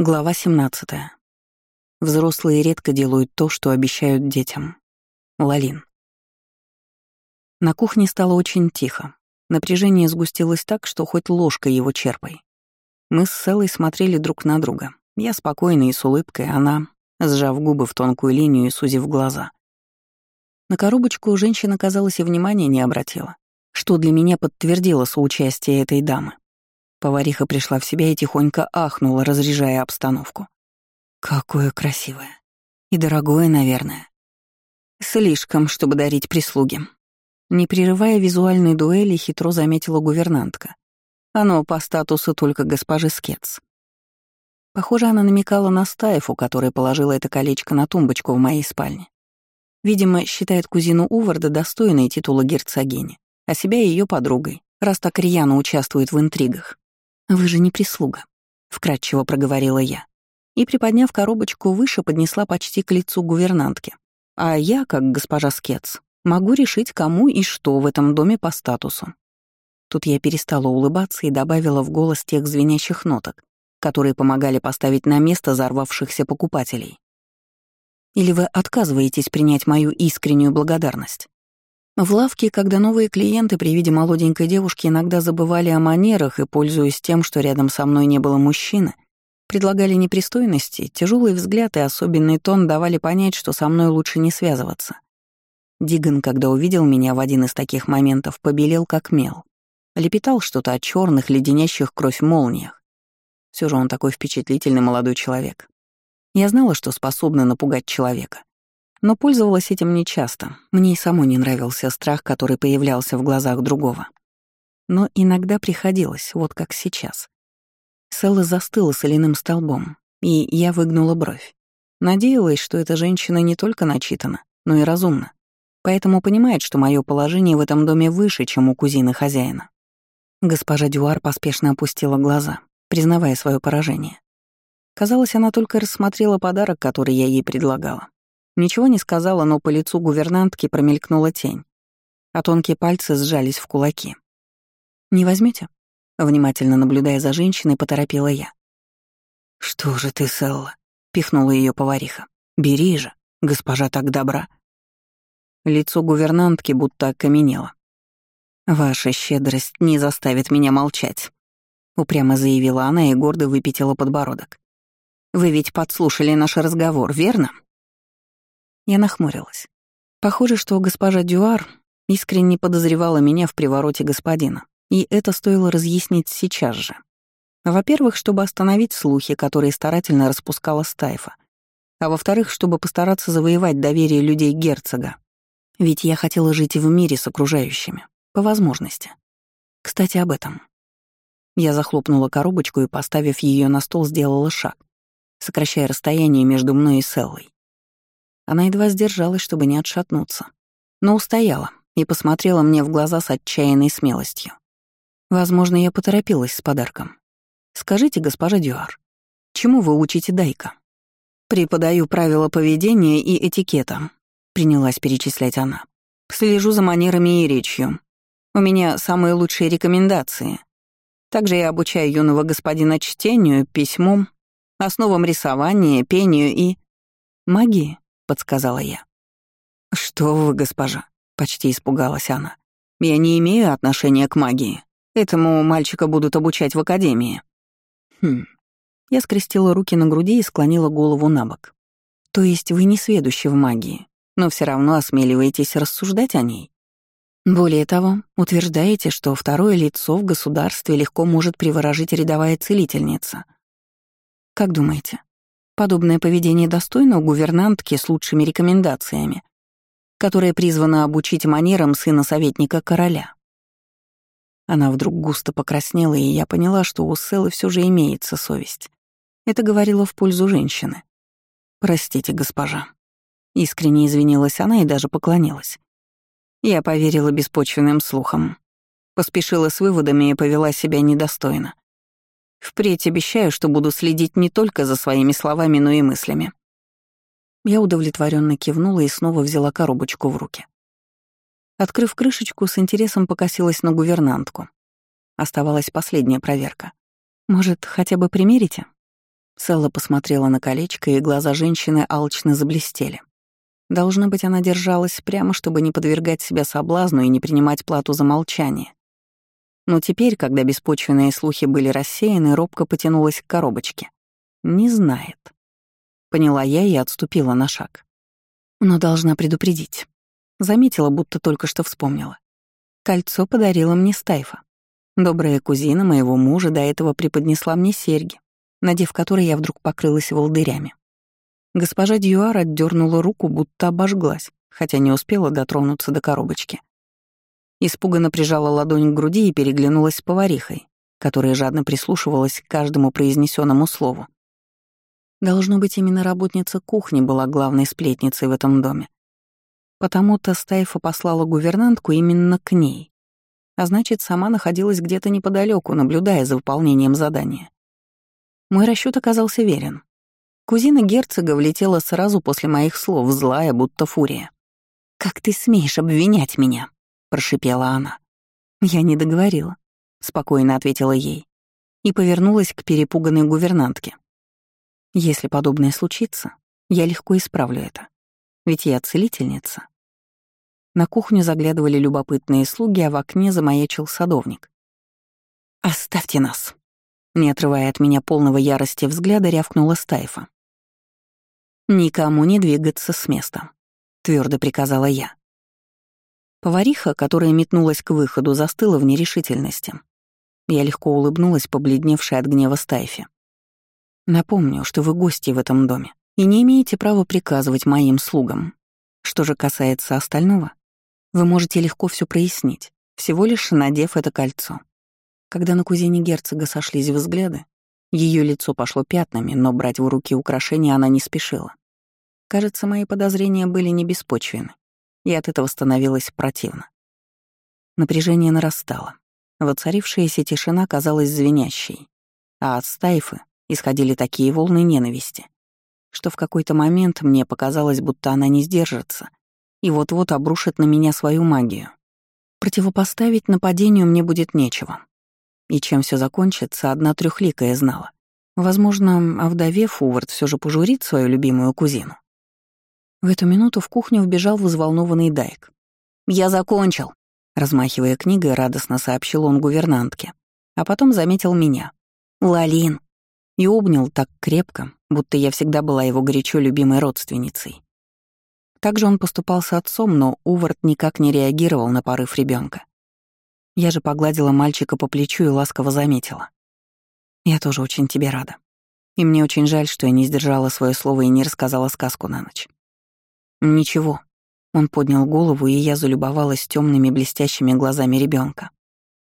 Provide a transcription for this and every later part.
Глава 17. Взрослые редко делают то, что обещают детям. Лалин. На кухне стало очень тихо. Напряжение сгустилось так, что хоть ложкой его черпай. Мы с Селой смотрели друг на друга. Я спокойно и с улыбкой, она, сжав губы в тонкую линию и сузив глаза. На коробочку женщина, казалось, и внимания не обратила, что для меня подтвердило соучастие этой дамы. Повариха пришла в себя и тихонько ахнула, разряжая обстановку. «Какое красивое. И дорогое, наверное. Слишком, чтобы дарить прислуге». Не прерывая визуальной дуэли, хитро заметила гувернантка. Оно по статусу только госпожи Скетс. Похоже, она намекала на Стаефу, которая положила это колечко на тумбочку в моей спальне. Видимо, считает кузину Уварда достойной титула герцогини, а себя ее подругой, раз так рьяно участвует в интригах. «Вы же не прислуга», — вкратчиво проговорила я. И, приподняв коробочку выше, поднесла почти к лицу гувернантки. А я, как госпожа Скетс, могу решить, кому и что в этом доме по статусу. Тут я перестала улыбаться и добавила в голос тех звенящих ноток, которые помогали поставить на место взорвавшихся покупателей. Или вы отказываетесь принять мою искреннюю благодарность? В лавке, когда новые клиенты при виде молоденькой девушки иногда забывали о манерах и, пользуясь тем, что рядом со мной не было мужчины, предлагали непристойности, тяжелый взгляд и особенный тон давали понять, что со мной лучше не связываться. Диган, когда увидел меня в один из таких моментов, побелел как мел. Лепетал что-то о черных, леденящих кровь молниях. Все же он такой впечатлительный молодой человек. Я знала, что способна напугать человека. Но пользовалась этим нечасто. Мне и самой не нравился страх, который появлялся в глазах другого. Но иногда приходилось, вот как сейчас. Селла застыла соляным столбом, и я выгнула бровь. Надеялась, что эта женщина не только начитана, но и разумна, поэтому понимает, что мое положение в этом доме выше, чем у кузины хозяина. Госпожа Дюар поспешно опустила глаза, признавая свое поражение. Казалось, она только рассмотрела подарок, который я ей предлагала. Ничего не сказала, но по лицу гувернантки промелькнула тень, а тонкие пальцы сжались в кулаки. «Не возьмете? Внимательно наблюдая за женщиной, поторопила я. «Что же ты, Селла?» — пихнула ее повариха. «Бери же, госпожа так добра». Лицо гувернантки будто окаменело. «Ваша щедрость не заставит меня молчать», — упрямо заявила она и гордо выпятила подбородок. «Вы ведь подслушали наш разговор, верно?» Я нахмурилась. Похоже, что госпожа Дюар искренне подозревала меня в привороте господина, и это стоило разъяснить сейчас же. Во-первых, чтобы остановить слухи, которые старательно распускала Стайфа, а во-вторых, чтобы постараться завоевать доверие людей герцога. Ведь я хотела жить в мире с окружающими, по возможности. Кстати, об этом. Я захлопнула коробочку и, поставив ее на стол, сделала шаг, сокращая расстояние между мной и Селлой. Она едва сдержалась, чтобы не отшатнуться. Но устояла и посмотрела мне в глаза с отчаянной смелостью. Возможно, я поторопилась с подарком. «Скажите, госпожа Дюар, чему вы учите Дайка?» «Преподаю правила поведения и этикета», — принялась перечислять она. «Слежу за манерами и речью. У меня самые лучшие рекомендации. Также я обучаю юного господина чтению, письму, основам рисования, пению и... магии», подсказала я. «Что вы, госпожа?» — почти испугалась она. «Я не имею отношения к магии. Этому мальчика будут обучать в академии». «Хм». Я скрестила руки на груди и склонила голову на бок. «То есть вы не сведущи в магии, но все равно осмеливаетесь рассуждать о ней?» Более того, утверждаете, что второе лицо в государстве легко может приворожить рядовая целительница. Как думаете, Подобное поведение достойно у гувернантки с лучшими рекомендациями, которая призвана обучить манерам сына советника короля. Она вдруг густо покраснела, и я поняла, что у Селлы все же имеется совесть. Это говорило в пользу женщины. «Простите, госпожа». Искренне извинилась она и даже поклонилась. Я поверила беспочвенным слухам. Поспешила с выводами и повела себя недостойно. Впредь обещаю, что буду следить не только за своими словами, но и мыслями. Я удовлетворенно кивнула и снова взяла коробочку в руки. Открыв крышечку, с интересом покосилась на гувернантку. Оставалась последняя проверка. «Может, хотя бы примерите?» Селла посмотрела на колечко, и глаза женщины алчно заблестели. Должно быть, она держалась прямо, чтобы не подвергать себя соблазну и не принимать плату за молчание. Но теперь, когда беспочвенные слухи были рассеяны, робко потянулась к коробочке. Не знает. Поняла я и отступила на шаг. Но должна предупредить. Заметила, будто только что вспомнила. Кольцо подарила мне Стайфа. Добрая кузина моего мужа до этого преподнесла мне серьги, надев которые я вдруг покрылась волдырями. Госпожа Дьюар отдернула руку, будто обожглась, хотя не успела дотронуться до коробочки. Испуганно прижала ладонь к груди и переглянулась с поварихой, которая жадно прислушивалась к каждому произнесенному слову. Должно быть, именно работница кухни была главной сплетницей в этом доме. Потому-то Стайфа послала гувернантку именно к ней, а значит, сама находилась где-то неподалеку, наблюдая за выполнением задания. Мой расчет оказался верен. Кузина герцога влетела сразу после моих слов, злая, будто фурия. «Как ты смеешь обвинять меня?» — прошипела она. «Я не договорила», — спокойно ответила ей и повернулась к перепуганной гувернантке. «Если подобное случится, я легко исправлю это. Ведь я целительница. На кухню заглядывали любопытные слуги, а в окне замаячил садовник. «Оставьте нас!» Не отрывая от меня полного ярости взгляда, рявкнула Стайфа. «Никому не двигаться с места», — твердо приказала я. Повариха, которая метнулась к выходу, застыла в нерешительности. Я легко улыбнулась, побледневшей от гнева Стайфе. «Напомню, что вы гости в этом доме и не имеете права приказывать моим слугам. Что же касается остального, вы можете легко все прояснить, всего лишь надев это кольцо. Когда на кузине герцога сошлись взгляды, ее лицо пошло пятнами, но брать в руки украшения она не спешила. Кажется, мои подозрения были не беспочвены, и от этого становилось противно. Напряжение нарастало. Воцарившаяся тишина казалась звенящей, а от стайфы исходили такие волны ненависти, что в какой-то момент мне показалось, будто она не сдержится и вот-вот обрушит на меня свою магию. Противопоставить нападению мне будет нечего. И чем все закончится, одна трехликая знала. Возможно, овдовев, Увард все же пожурит свою любимую кузину. В эту минуту в кухню вбежал взволнованный Дайк. «Я закончил!» Размахивая книгой, радостно сообщил он гувернантке, а потом заметил меня. «Лалин!» И обнял так крепко, будто я всегда была его горячо любимой родственницей. Также он поступал с отцом, но Увард никак не реагировал на порыв ребенка. Я же погладила мальчика по плечу и ласково заметила. «Я тоже очень тебе рада. И мне очень жаль, что я не сдержала свое слово и не рассказала сказку на ночь». «Ничего». Он поднял голову, и я залюбовалась темными блестящими глазами ребенка.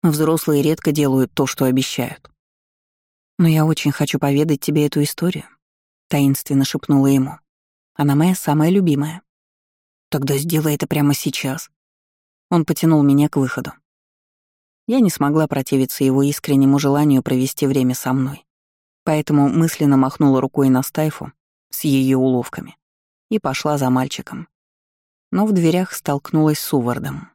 Взрослые редко делают то, что обещают. «Но я очень хочу поведать тебе эту историю», — таинственно шепнула ему. «Она моя самая любимая». Тогда сделай это прямо сейчас. Он потянул меня к выходу. Я не смогла противиться его искреннему желанию провести время со мной, поэтому мысленно махнула рукой на Стайфу с ее уловками и пошла за мальчиком. Но в дверях столкнулась с Увардом.